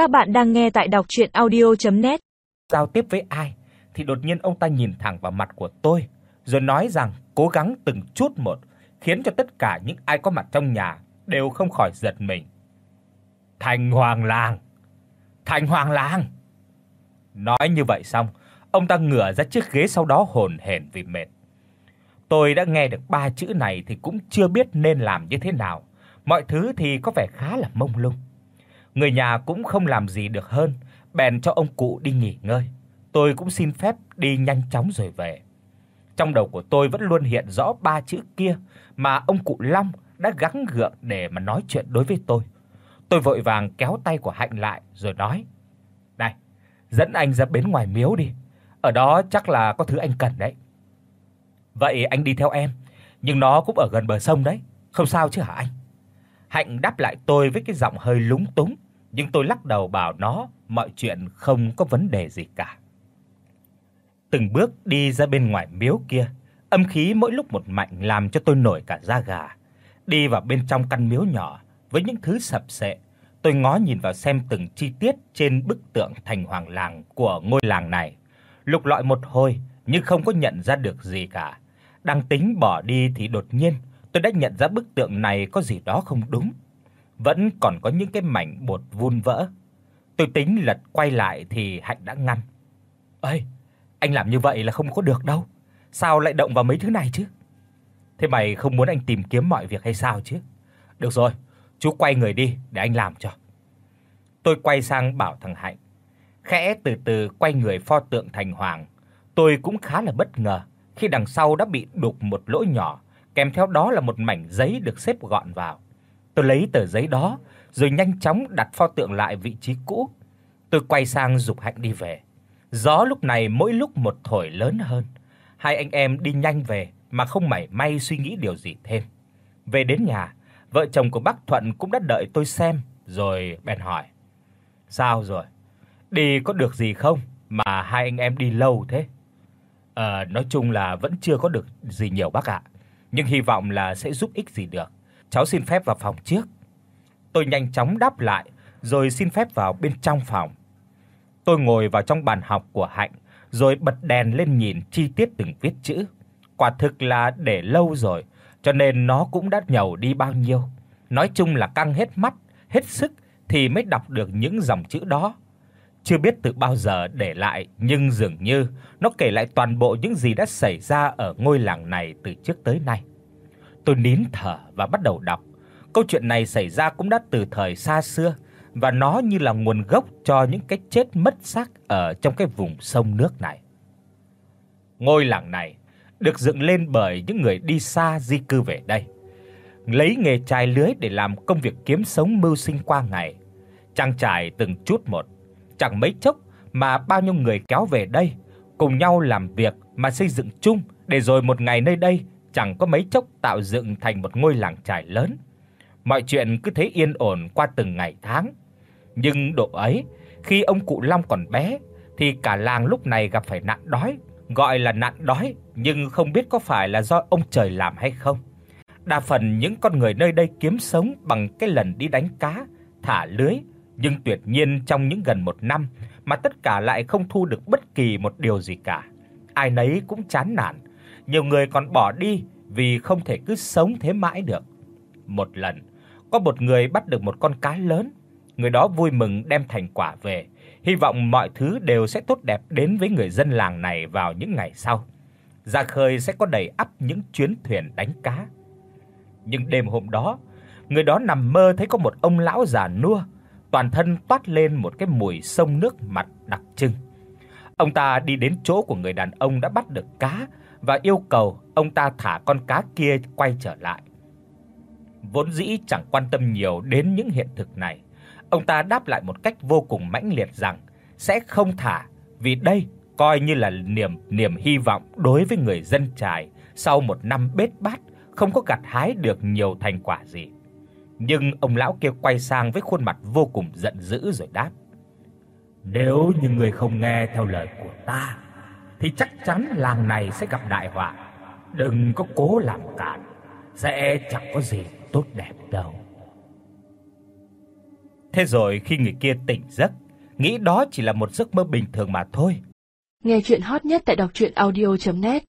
Các bạn đang nghe tại đọc audio net Giao tiếp với ai thì đột nhiên ông ta nhìn thẳng vào mặt của tôi, rồi nói rằng cố gắng từng chút một, khiến cho tất cả những ai có mặt trong nhà đều không khỏi giật mình. Thành Hoàng Lang. Thành Hoàng Lang. Nói như vậy xong, ông ta ngửa ra chiếc ghế sau đó hồn hển vì mệt. Tôi đã nghe được ba chữ này thì cũng chưa biết nên làm như thế nào. Mọi thứ thì có vẻ khá là mông lung. Người nhà cũng không làm gì được hơn, bèn cho ông cụ đi nghỉ ngơi. Tôi cũng xin phép đi nhanh chóng rồi về. Trong đầu của tôi vẫn luôn hiện rõ ba chữ kia mà ông cụ Long đã gắng gượng để mà nói chuyện đối với tôi. Tôi vội vàng kéo tay của Hạnh lại rồi nói: "Này, dẫn anh ra bến ngoài miếu đi. Ở đó chắc là có thứ anh cần đấy." "Vậy anh đi theo em, nhưng nó cũng ở gần bờ sông đấy, không sao chứ hả anh?" Hạnh đáp lại tôi với cái giọng hơi lúng túng, nhưng tôi lắc đầu bảo nó mọi chuyện không có vấn đề gì cả. Từng bước đi ra bên ngoài miếu kia, âm khí mỗi lúc một mạnh làm cho tôi nổi cả da gà. Đi vào bên trong căn miếu nhỏ với những thứ sập sệ, tôi ngó nhìn vào xem từng chi tiết trên bức tượng thành hoàng làng của ngôi làng này. Lục lọi một hồi nhưng không có nhận ra được gì cả. Đang tính bỏ đi thì đột nhiên tôi đã nhận ra bức tượng này có gì đó không đúng. Vẫn còn có những cái mảnh bột vun vỡ. Tôi tính lật quay lại thì Hạnh đã ngăn. "Ê, anh làm như vậy là không có được đâu. Sao lại động vào mấy thứ này chứ? Thế mày không muốn anh tìm kiếm mọi việc hay sao chứ? Được rồi, chú quay người đi để anh làm cho." Tôi quay sang bảo thằng Hạnh, khẽ từ từ quay người pho tượng thành hoàng. Tôi cũng khá là bất ngờ khi đằng sau đã bị đục một lỗ nhỏ kèm theo đó là một mảnh giấy được xếp gọn vào. Tôi lấy tờ giấy đó rồi nhanh chóng đặt pho tượng lại vị trí cũ. Tôi quay sang dục Hạnh đi về. Gió lúc này mỗi lúc một thổi lớn hơn. Hai anh em đi nhanh về mà không mảy may suy nghĩ điều gì thêm. Về đến nhà, vợ chồng của bác Thuận cũng đã đợi tôi xem rồi bèn hỏi: "Sao rồi? Đi có được gì không mà hai anh em đi lâu thế?" Ờ, nói chung là vẫn chưa có được gì nhiều bác ạ nhưng hy vọng là sẽ giúp ích gì được. Cháu xin phép vào phòng trước. Tôi nhanh chóng đáp lại rồi xin phép vào bên trong phòng. Tôi ngồi vào trong bàn học của Hạnh rồi bật đèn lên nhìn chi tiết từng viết chữ. Quả thực là để lâu rồi, cho nên nó cũng đã nhầu đi bao nhiêu. Nói chung là căng hết mắt, hết sức thì mới đọc được những dòng chữ đó. Chưa biết từ bao giờ để lại, nhưng dường như nó kể lại toàn bộ những gì đã xảy ra ở ngôi làng này từ trước tới nay. Tôi nín thở và bắt đầu đọc. Câu chuyện này xảy ra cũng đã từ thời xa xưa và nó như là nguồn gốc cho những cái chết mất xác ở trong cái vùng sông nước này. Ngôi làng này được dựng lên bởi những người đi xa di cư về đây, lấy nghề chài lưới để làm công việc kiếm sống mưu sinh qua ngày, trang trải từng chút một chẳng mấy chốc mà bao nhiêu người kéo về đây, cùng nhau làm việc mà xây dựng chung để rồi một ngày nơi đây chẳng có mấy chốc tạo dựng thành một ngôi làng trải lớn. Mọi chuyện cứ thế yên ổn qua từng ngày tháng. Nhưng độ ấy, khi ông cụ Long còn bé thì cả làng lúc này gặp phải nạn đói, gọi là nạn đói nhưng không biết có phải là do ông trời làm hay không. Đa phần những con người nơi đây kiếm sống bằng cái lần đi đánh cá, thả lưới nhưng tuyệt nhiên trong những gần một năm mà tất cả lại không thu được bất kỳ một điều gì cả. Ai nấy cũng chán nản, nhiều người còn bỏ đi vì không thể cứ sống thế mãi được. Một lần, có một người bắt được một con cá lớn, người đó vui mừng đem thành quả về, hy vọng mọi thứ đều sẽ tốt đẹp đến với người dân làng này vào những ngày sau. Ra khơi sẽ có đầy ắp những chuyến thuyền đánh cá. Nhưng đêm hôm đó, người đó nằm mơ thấy có một ông lão già nua toàn thân toát lên một cái mùi sông nước mặn đặc trưng. Ông ta đi đến chỗ của người đàn ông đã bắt được cá và yêu cầu ông ta thả con cá kia quay trở lại. Vốn dĩ chẳng quan tâm nhiều đến những hiện thực này, ông ta đáp lại một cách vô cùng mãnh liệt rằng sẽ không thả vì đây coi như là niềm niềm hy vọng đối với người dân trài sau một năm bết bát không có gặt hái được nhiều thành quả gì. Nhưng ông lão kia quay sang với khuôn mặt vô cùng giận dữ rồi đáp: "Nếu như người không nghe theo lời của ta thì chắc chắn làng này sẽ gặp đại họa. Đừng có cố làm cản, sẽ chẳng có gì tốt đẹp đâu." Thế rồi khi người kia tỉnh giấc, nghĩ đó chỉ là một giấc mơ bình thường mà thôi. Nghe truyện hot nhất tại doctruyenaudio.net